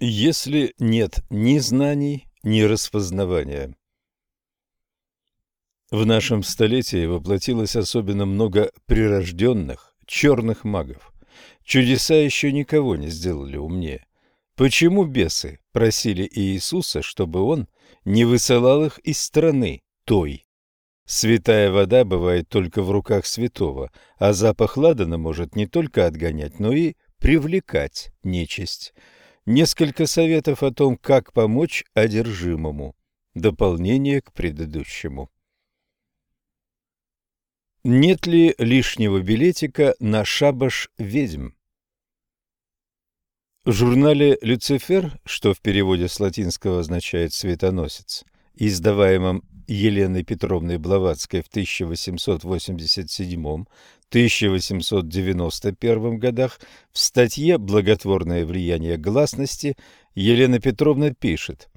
Если нет ни знаний, ни распознавания. В нашем столетии воплотилось особенно много прирожденных черных магов. Чудеса еще никого не сделали умнее. Почему бесы просили Иисуса, чтобы он не высылал их из страны той? Святая вода бывает только в руках святого, а запах ладана может не только отгонять, но и привлекать нечисть. Несколько советов о том, как помочь одержимому. Дополнение к предыдущему. Нет ли лишнего билетика на шабаш ведьм? В журнале «Люцифер», что в переводе с латинского означает «светоносец», издаваемом Еленой Петровной Блаватской в 1887-1891 годах, в статье «Благотворное влияние гласности» Елена Петровна пишет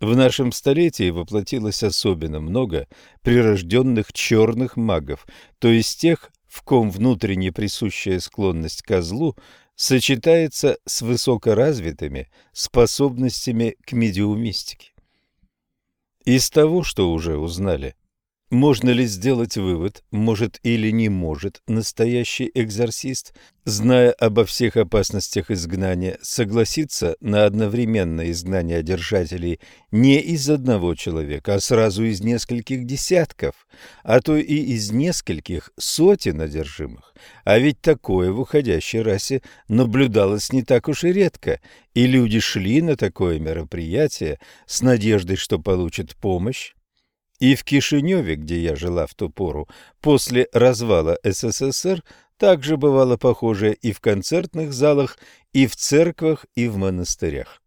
в нашем столетии воплотилось особенно много прирожденных черных магов, то есть тех, в ком внутренне присущая склонность к злу сочетается с высокоразвитыми способностями к медиумистике. Из того, что уже узнали, можно ли сделать вывод, может или не может настоящий экзорцист, зная обо всех опасностях изгнания, согласиться на одновременное изгнание одержателей не из одного человека, а сразу из нескольких десятков, а то и из нескольких сотен одержимых? А ведь такое в уходящей расе наблюдалось не так уж и редко, и люди шли на такое мероприятие с надеждой, что получат помощь, и в Кишиневе, где я жила в ту пору, после развала СССР, также бывало похожее и в концертных залах, и в церквах, и в монастырях.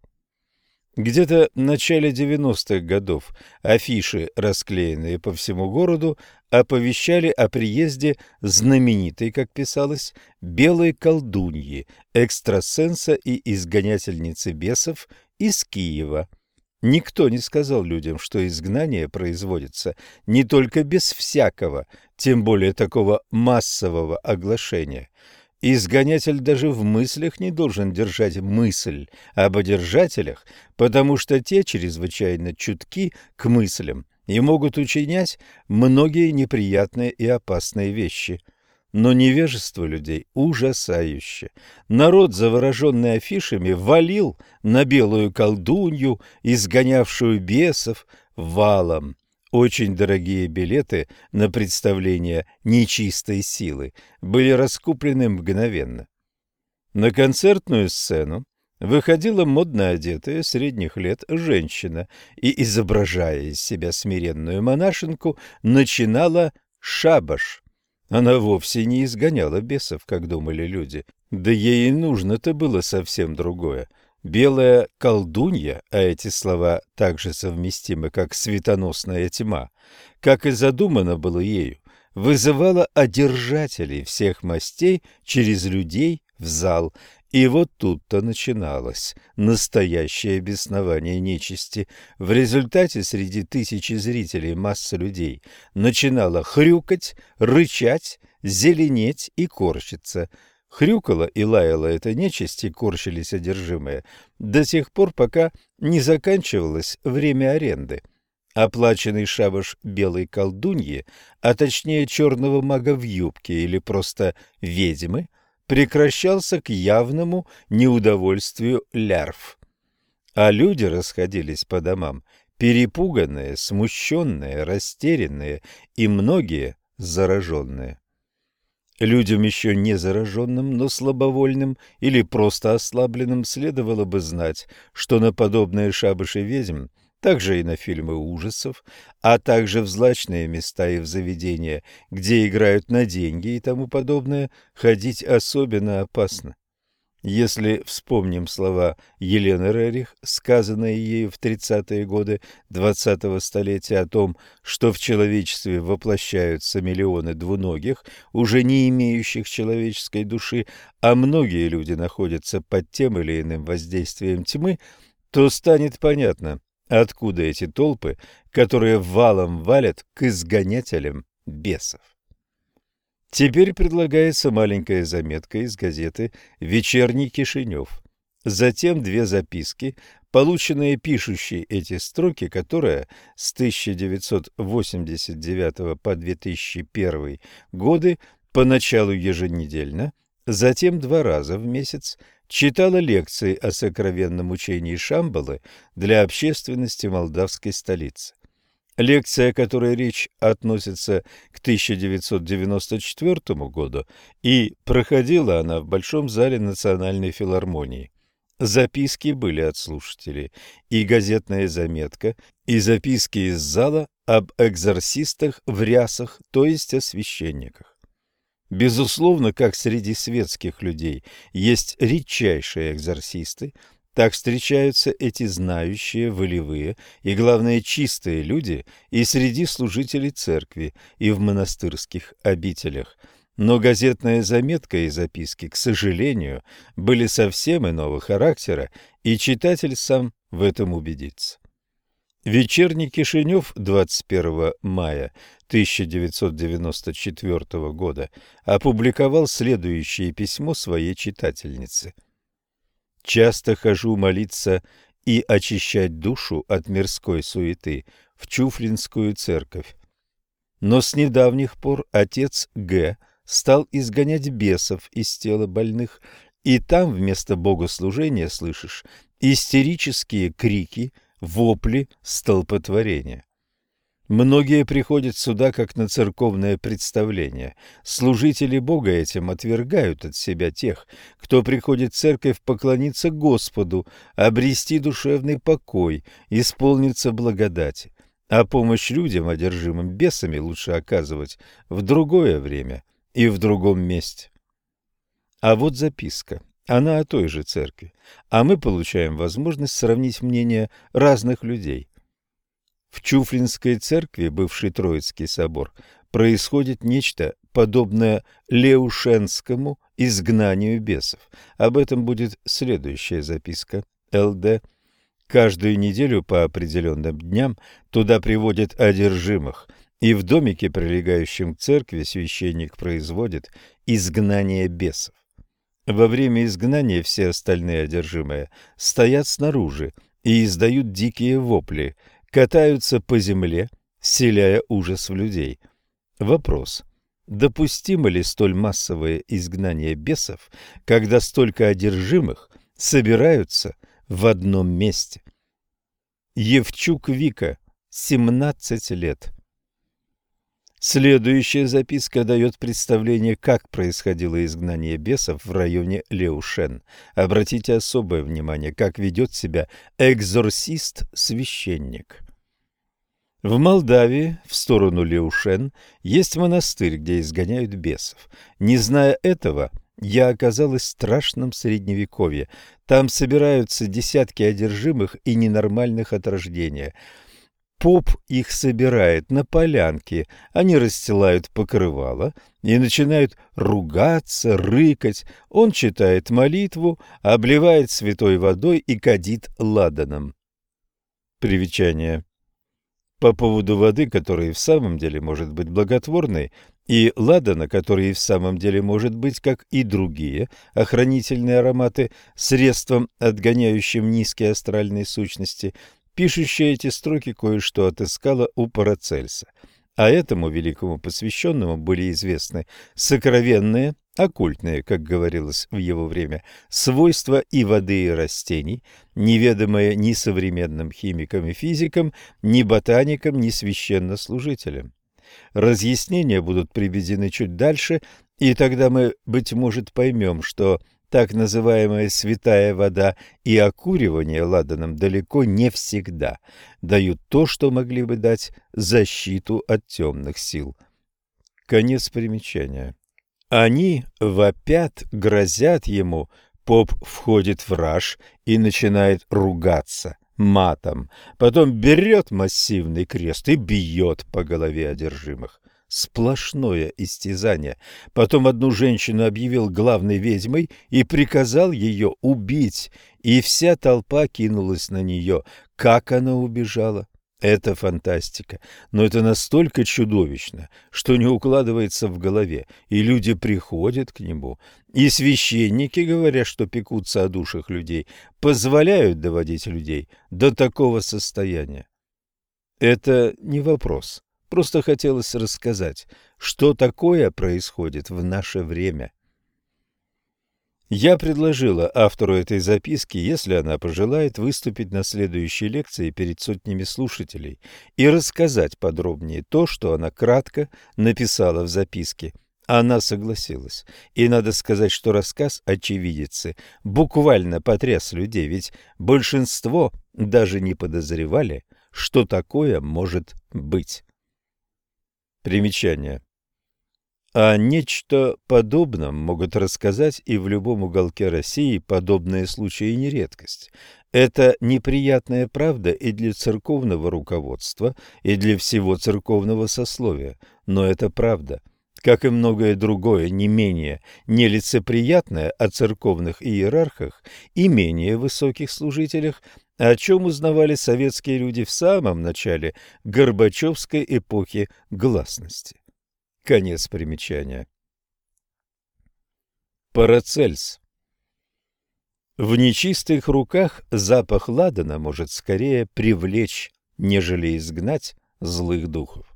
Где-то в начале 90-х годов афиши, расклеенные по всему городу, оповещали о приезде знаменитой, как писалось, белой колдуньи, экстрасенса и изгонятельницы бесов из Киева – Никто не сказал людям, что изгнание производится не только без всякого, тем более такого массового оглашения. Изгонятель даже в мыслях не должен держать мысль об одержателях, потому что те чрезвычайно чутки к мыслям и могут учинять многие неприятные и опасные вещи – но невежество людей ужасающе. Народ, завороженный афишами, валил на белую колдунью, изгонявшую бесов, валом. Очень дорогие билеты на представление нечистой силы были раскуплены мгновенно. На концертную сцену выходила модно одетая средних лет женщина и, изображая из себя смиренную монашенку, начинала шабаш. Она вовсе не изгоняла бесов, как думали люди. Да ей и нужно-то было совсем другое. Белая колдунья, а эти слова также совместимы, как светоносная тьма, как и задумано было ею, вызывала одержателей всех мастей через людей в зал и вот тут-то начиналось настоящее беснование нечисти. В результате среди тысячи зрителей масса людей начинала хрюкать, рычать, зеленеть и корчиться. Хрюкала и лаяла эта нечисть и корчились одержимые до тех пор, пока не заканчивалось время аренды. Оплаченный шабаш белой колдуньи, а точнее черного мага в юбке или просто ведьмы – прекращался к явному неудовольствию лярв. А люди расходились по домам, перепуганные, смущенные, растерянные и многие зараженные. Людям еще не зараженным, но слабовольным или просто ослабленным следовало бы знать, что на подобные шабаши ведьм также и на фильмы ужасов, а также в злачные места и в заведения, где играют на деньги и тому подобное, ходить особенно опасно. Если вспомним слова Елены Рерих, сказанные ею в 30-е годы 20-го столетия о том, что в человечестве воплощаются миллионы двуногих, уже не имеющих человеческой души, а многие люди находятся под тем или иным воздействием тьмы, то станет понятно, Откуда эти толпы, которые валом валят к изгонятелям бесов? Теперь предлагается маленькая заметка из газеты «Вечерний Кишинев». Затем две записки, полученные пишущей эти строки, которая с 1989 по 2001 годы поначалу еженедельно, затем два раза в месяц читала лекции о сокровенном учении Шамбалы для общественности молдавской столицы. Лекция, о которой речь относится к 1994 году, и проходила она в Большом зале Национальной филармонии. Записки были от слушателей, и газетная заметка, и записки из зала об экзорсистах в рясах, то есть о священниках. Безусловно, как среди светских людей есть редчайшие экзорсисты, так встречаются эти знающие, волевые и, главное, чистые люди и среди служителей церкви, и в монастырских обителях. Но газетная заметка и записки, к сожалению, были совсем иного характера, и читатель сам в этом убедится. Вечерний Кишинев 21 мая 1994 года опубликовал следующее письмо своей читательнице – Часто хожу молиться и очищать душу от мирской суеты в Чуфлинскую церковь. Но с недавних пор отец Г. стал изгонять бесов из тела больных, и там вместо богослужения слышишь истерические крики, вопли, столпотворения. Многие приходят сюда как на церковное представление. Служители Бога этим отвергают от себя тех, кто приходит в церковь поклониться Господу, обрести душевный покой, исполниться благодати. А помощь людям, одержимым бесами, лучше оказывать в другое время и в другом месте. А вот записка. Она о той же церкви. А мы получаем возможность сравнить мнения разных людей. В Чуфлинской церкви, бывший Троицкий собор, происходит нечто подобное Леушенскому изгнанию бесов. Об этом будет следующая записка. ЛД. Каждую неделю по определенным дням туда приводят одержимых, и в домике, прилегающем к церкви, священник производит изгнание бесов. Во время изгнания все остальные одержимые стоят снаружи и издают дикие вопли – катаются по земле, селяя ужас в людей. Вопрос. Допустимо ли столь массовое изгнание бесов, когда столько одержимых собираются в одном месте? Евчук Вика, 17 лет. Следующая записка дает представление, как происходило изгнание бесов в районе Леушен. Обратите особое внимание, как ведет себя экзорсист-священник. В Молдавии, в сторону Леушен, есть монастырь, где изгоняют бесов. Не зная этого, я оказалась в страшном средневековье. Там собираются десятки одержимых и ненормальных от рождения – Поп их собирает на полянке, они расстилают покрывало и начинают ругаться, рыкать. Он читает молитву, обливает святой водой и кадит ладаном. Примечание. По поводу воды, которая в самом деле может быть благотворной, и ладана, который в самом деле может быть, как и другие охранительные ароматы, средством, отгоняющим низкие астральные сущности – Пишущая эти строки кое-что отыскала у Парацельса, а этому великому посвященному были известны сокровенные, оккультные, как говорилось в его время, свойства и воды, и растений, неведомые ни современным химикам и физикам, ни ботаникам, ни священнослужителям. Разъяснения будут приведены чуть дальше, и тогда мы, быть может, поймем, что так называемая святая вода и окуривание ладаном далеко не всегда дают то, что могли бы дать защиту от темных сил. Конец примечания. Они вопят, грозят ему, поп входит в раж и начинает ругаться матом, потом берет массивный крест и бьет по голове одержимых сплошное истязание. Потом одну женщину объявил главной ведьмой и приказал ее убить, и вся толпа кинулась на нее. Как она убежала? Это фантастика, но это настолько чудовищно, что не укладывается в голове, и люди приходят к нему, и священники, говоря, что пекутся о душах людей, позволяют доводить людей до такого состояния. Это не вопрос, просто хотелось рассказать, что такое происходит в наше время. Я предложила автору этой записки, если она пожелает, выступить на следующей лекции перед сотнями слушателей и рассказать подробнее то, что она кратко написала в записке. Она согласилась. И надо сказать, что рассказ очевидицы буквально потряс людей, ведь большинство даже не подозревали, что такое может быть. Примечание. О нечто подобном могут рассказать и в любом уголке России подобные случаи не редкость. Это неприятная правда и для церковного руководства, и для всего церковного сословия, но это правда. Как и многое другое, не менее нелицеприятное о церковных иерархах и менее высоких служителях, о чем узнавали советские люди в самом начале Горбачевской эпохи гласности. Конец примечания. Парацельс В нечистых руках запах ладана может скорее привлечь, нежели изгнать злых духов.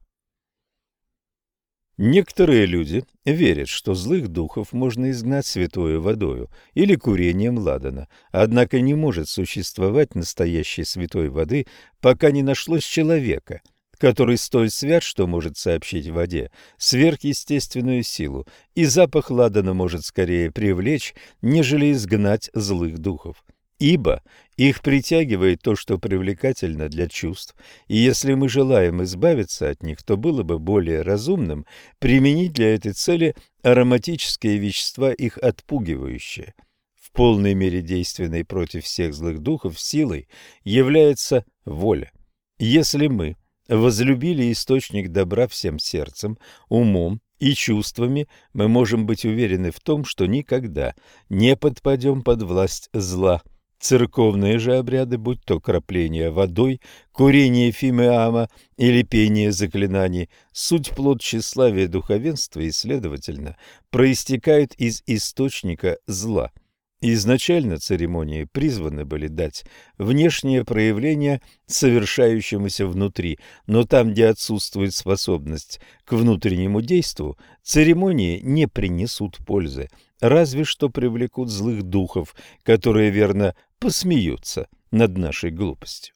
Некоторые люди верят, что злых духов можно изгнать святой водою или курением ладана, однако не может существовать настоящей святой воды, пока не нашлось человека – который столь свят, что может сообщить воде сверхъестественную силу, и запах ладана может скорее привлечь, нежели изгнать злых духов. Ибо их притягивает то, что привлекательно для чувств, и если мы желаем избавиться от них, то было бы более разумным применить для этой цели ароматические вещества, их отпугивающие. В полной мере действенной против всех злых духов силой является воля. Если мы возлюбили источник добра всем сердцем, умом и чувствами, мы можем быть уверены в том, что никогда не подпадем под власть зла. Церковные же обряды, будь то крапление водой, курение фимеама или пение заклинаний, суть плод тщеславия духовенства и, следовательно, проистекают из источника зла – Изначально церемонии призваны были дать внешнее проявление совершающемуся внутри, но там, где отсутствует способность к внутреннему действию, церемонии не принесут пользы, разве что привлекут злых духов, которые, верно, посмеются над нашей глупостью.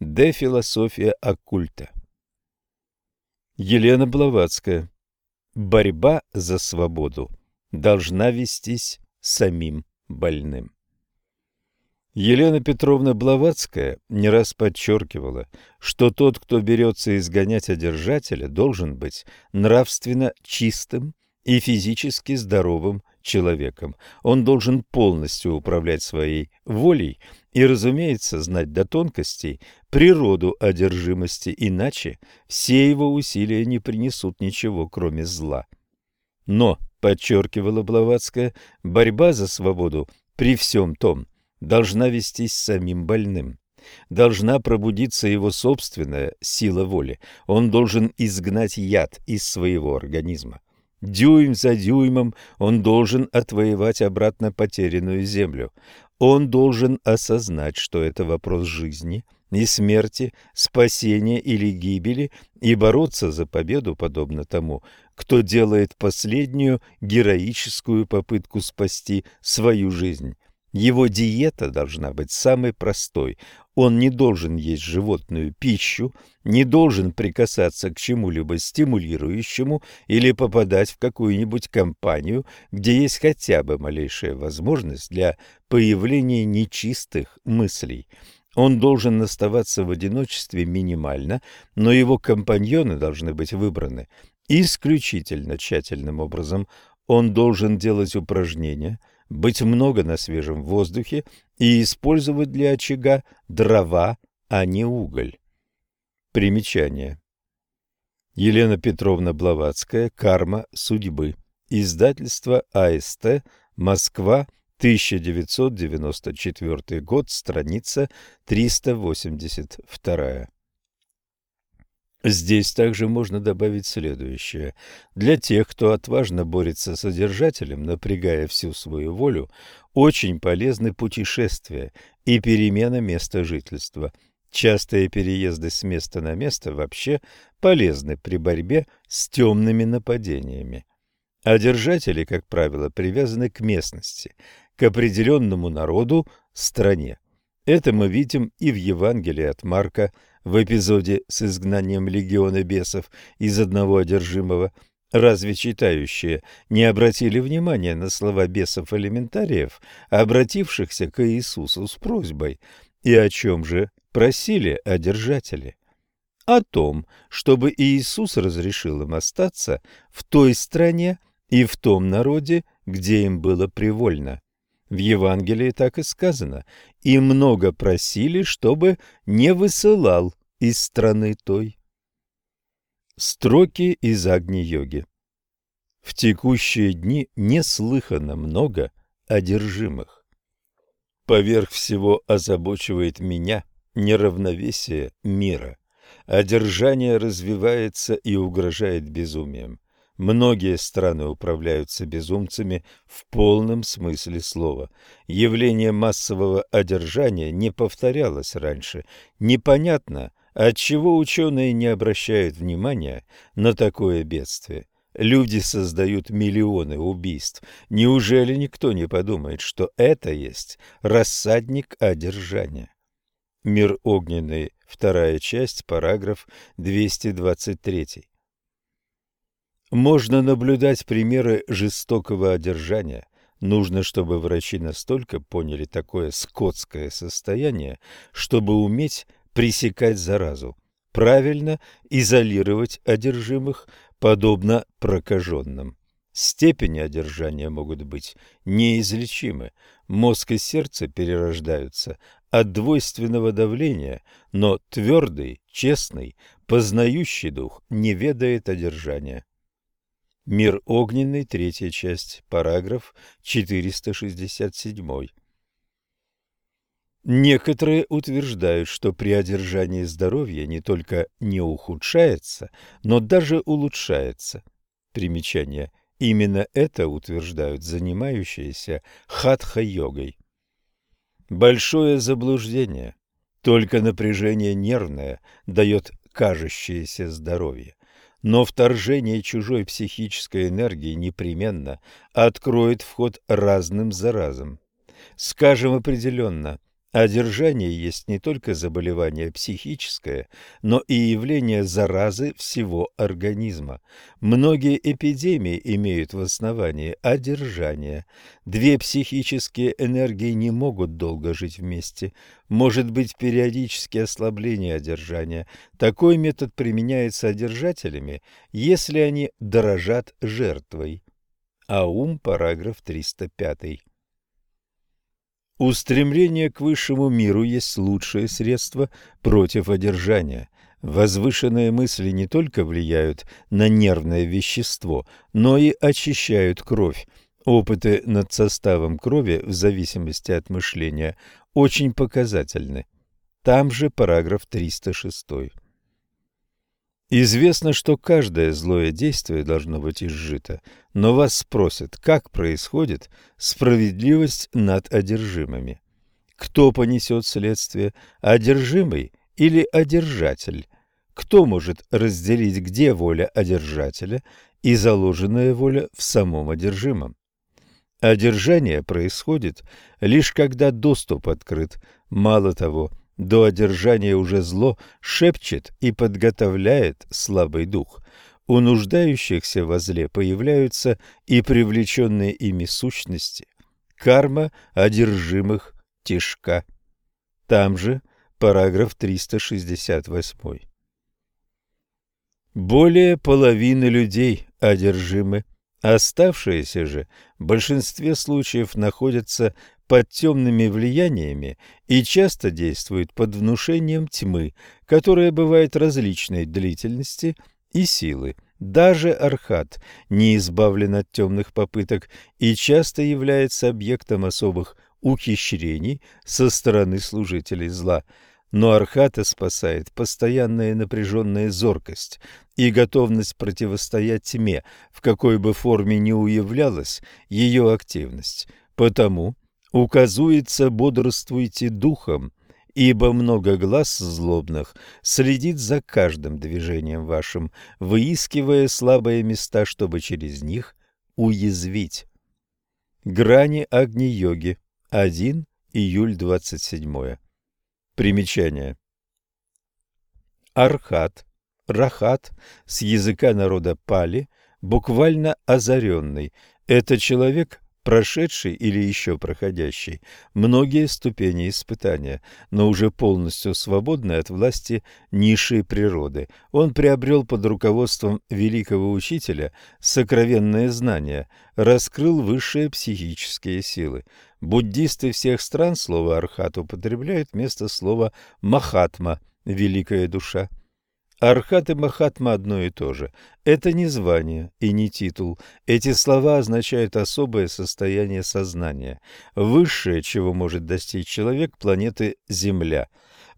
Де философия оккульта Елена Блаватская Борьба за свободу должна вестись самим больным. Елена Петровна Блаватская не раз подчеркивала, что тот, кто берется изгонять одержателя, должен быть нравственно чистым и физически здоровым человеком. Он должен полностью управлять своей волей и, разумеется, знать до тонкостей природу одержимости, иначе все его усилия не принесут ничего, кроме зла. Но подчеркивала Блаватская, борьба за свободу при всем том должна вестись самим больным. Должна пробудиться его собственная сила воли. Он должен изгнать яд из своего организма. Дюйм за дюймом он должен отвоевать обратно потерянную землю. Он должен осознать, что это вопрос жизни и смерти, спасения или гибели, и бороться за победу, подобно тому, кто делает последнюю героическую попытку спасти свою жизнь. Его диета должна быть самой простой. Он не должен есть животную пищу, не должен прикасаться к чему-либо стимулирующему или попадать в какую-нибудь компанию, где есть хотя бы малейшая возможность для появления нечистых мыслей. Он должен оставаться в одиночестве минимально, но его компаньоны должны быть выбраны исключительно тщательным образом. Он должен делать упражнения, быть много на свежем воздухе и использовать для очага дрова, а не уголь. Примечание. Елена Петровна Блаватская «Карма судьбы». Издательство АСТ. Москва. 1994 год. Страница 382. Здесь также можно добавить следующее. Для тех, кто отважно борется с содержателем, напрягая всю свою волю, очень полезны путешествия и перемена места жительства. Частые переезды с места на место вообще полезны при борьбе с темными нападениями. Одержатели, как правило, привязаны к местности, к определенному народу, стране. Это мы видим и в Евангелии от Марка, в эпизоде с изгнанием легиона бесов из одного одержимого. Разве читающие не обратили внимания на слова бесов-элементариев, обратившихся к Иисусу с просьбой? И о чем же просили одержатели? О том, чтобы Иисус разрешил им остаться в той стране и в том народе, где им было привольно. В Евангелии так и сказано, и много просили, чтобы не высылал из страны той. Строки из Агни-йоги В текущие дни неслыханно много одержимых. Поверх всего озабочивает меня неравновесие мира. Одержание развивается и угрожает безумием. Многие страны управляются безумцами в полном смысле слова. Явление массового одержания не повторялось раньше. Непонятно, отчего ученые не обращают внимания на такое бедствие. Люди создают миллионы убийств. Неужели никто не подумает, что это есть рассадник одержания? Мир огненный, вторая часть, параграф 223. Можно наблюдать примеры жестокого одержания. Нужно, чтобы врачи настолько поняли такое скотское состояние, чтобы уметь пресекать заразу, правильно изолировать одержимых, подобно прокаженным. Степени одержания могут быть неизлечимы. Мозг и сердце перерождаются от двойственного давления, но твердый, честный, познающий дух не ведает одержания. Мир огненный, третья часть, параграф 467. Некоторые утверждают, что при одержании здоровья не только не ухудшается, но даже улучшается. Примечание. Именно это утверждают занимающиеся хатха-йогой. Большое заблуждение. Только напряжение нервное дает кажущееся здоровье но вторжение чужой психической энергии непременно откроет вход разным заразам. Скажем определенно, одержание есть не только заболевание психическое, но и явление заразы всего организма. Многие эпидемии имеют в основании одержание. Две психические энергии не могут долго жить вместе. Может быть периодическое ослабление одержания. Такой метод применяется одержателями, если они дорожат жертвой. Аум, параграф 305. Устремление к высшему миру есть лучшее средство против одержания. Возвышенные мысли не только влияют на нервное вещество, но и очищают кровь. Опыты над составом крови в зависимости от мышления очень показательны. Там же параграф 306. Известно, что каждое злое действие должно быть изжито, но вас спросят, как происходит справедливость над одержимыми. Кто понесет следствие, одержимый или одержатель? Кто может разделить, где воля одержателя и заложенная воля в самом одержимом? Одержание происходит лишь когда доступ открыт. Мало того, до одержания уже зло шепчет и подготовляет слабый дух. У нуждающихся во зле появляются и привлеченные ими сущности. Карма одержимых тишка. Там же параграф 368. Более половины людей одержимы, оставшиеся же в большинстве случаев находятся под темными влияниями и часто действует под внушением тьмы, которая бывает различной длительности и силы. Даже Архат не избавлен от темных попыток и часто является объектом особых ухищрений со стороны служителей зла. Но Архата спасает постоянная напряженная зоркость и готовность противостоять тьме, в какой бы форме ни уявлялась ее активность. Потому указуется «бодрствуйте духом», ибо много глаз злобных следит за каждым движением вашим, выискивая слабые места, чтобы через них уязвить. Грани Агни-йоги. 1 июль 27. Примечание. Архат, рахат с языка народа Пали, буквально озаренный. Это человек, прошедший или еще проходящий многие ступени испытания, но уже полностью свободный от власти низшей природы. Он приобрел под руководством великого учителя сокровенные знания, раскрыл высшие психические силы. Буддисты всех стран слово «архат» употребляют вместо слова «махатма» – «великая душа». Архат и Махатма одно и то же. Это не звание и не титул. Эти слова означают особое состояние сознания, высшее, чего может достичь человек планеты Земля.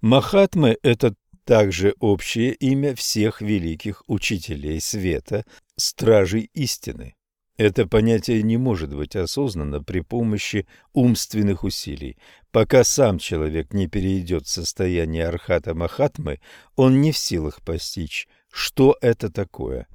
Махатмы – это также общее имя всех великих учителей света, стражей истины. Это понятие не может быть осознано при помощи умственных усилий. Пока сам человек не перейдет в состояние архата-махатмы, он не в силах постичь, что это такое.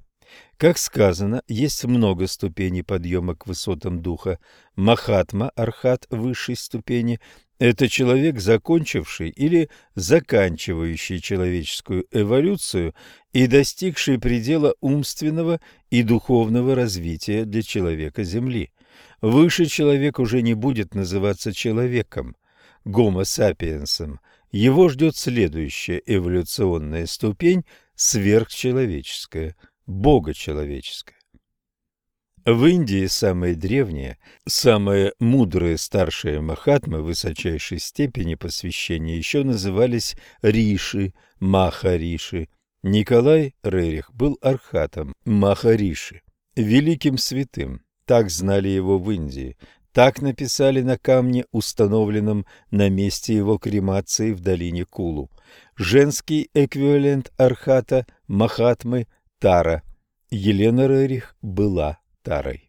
Как сказано, есть много ступеней подъема к высотам духа. Махатма, архат высшей ступени, это человек, закончивший или заканчивающий человеческую эволюцию и достигший предела умственного и духовного развития для человека Земли. Выше человек уже не будет называться человеком, гомо сапиенсом. Его ждет следующая эволюционная ступень – сверхчеловеческая, богочеловеческая. В Индии самые древние, самые мудрые старшие махатмы высочайшей степени посвящения еще назывались риши, махариши. Николай Рерих был архатом махариши, великим святым. Так знали его в Индии. Так написали на камне, установленном на месте его кремации в долине Кулу. Женский эквивалент архата Махатмы Тара. Елена Рерих была Тарой.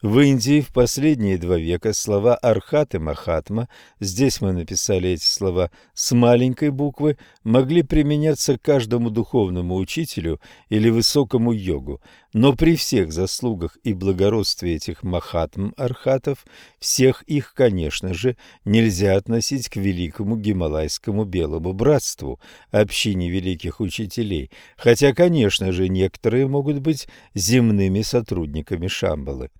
В Индии в последние два века слова «архат» и «махатма» здесь мы написали эти слова с маленькой буквы, могли применяться каждому духовному учителю или высокому йогу, но при всех заслугах и благородстве этих махатм-архатов, всех их, конечно же, нельзя относить к великому гималайскому белому братству, общине великих учителей, хотя, конечно же, некоторые могут быть земными сотрудниками Шамбалы.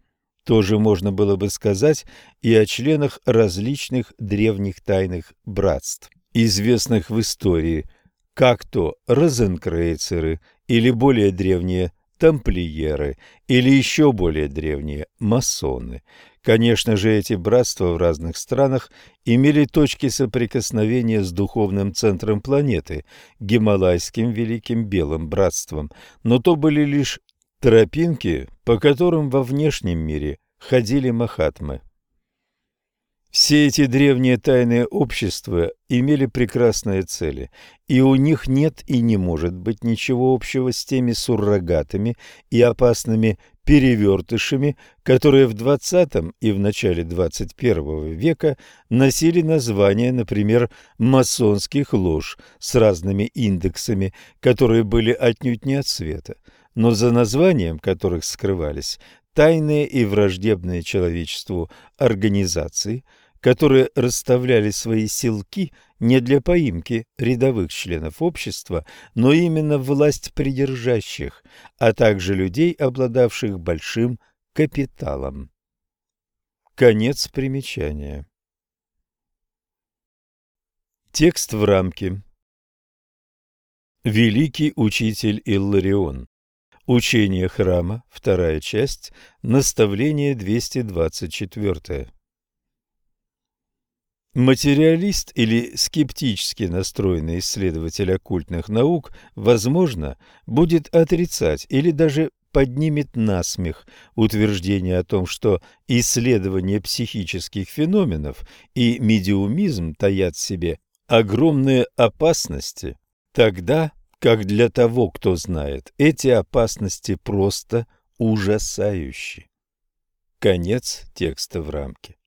Тоже можно было бы сказать и о членах различных древних тайных братств, известных в истории, как то розенкрейцеры или более древние тамплиеры или еще более древние масоны. Конечно же, эти братства в разных странах имели точки соприкосновения с духовным центром планеты, Гималайским Великим Белым Братством, но то были лишь Тропинки, по которым во внешнем мире ходили махатмы. Все эти древние тайные общества имели прекрасные цели, и у них нет и не может быть ничего общего с теми суррогатами и опасными перевертышами, которые в XX и в начале XXI века носили название, например, масонских лож с разными индексами, которые были отнюдь не от света – но за названием которых скрывались тайные и враждебные человечеству организации, которые расставляли свои силки не для поимки рядовых членов общества, но именно власть придержащих, а также людей, обладавших большим капиталом. Конец примечания. Текст в рамке. Великий учитель Илларион. Учение храма, вторая часть, наставление 224. Материалист или скептически настроенный исследователь оккультных наук, возможно, будет отрицать или даже поднимет насмех утверждение о том, что исследование психических феноменов и медиумизм таят в себе огромные опасности, тогда как для того, кто знает, эти опасности просто ужасающие. Конец текста в рамке.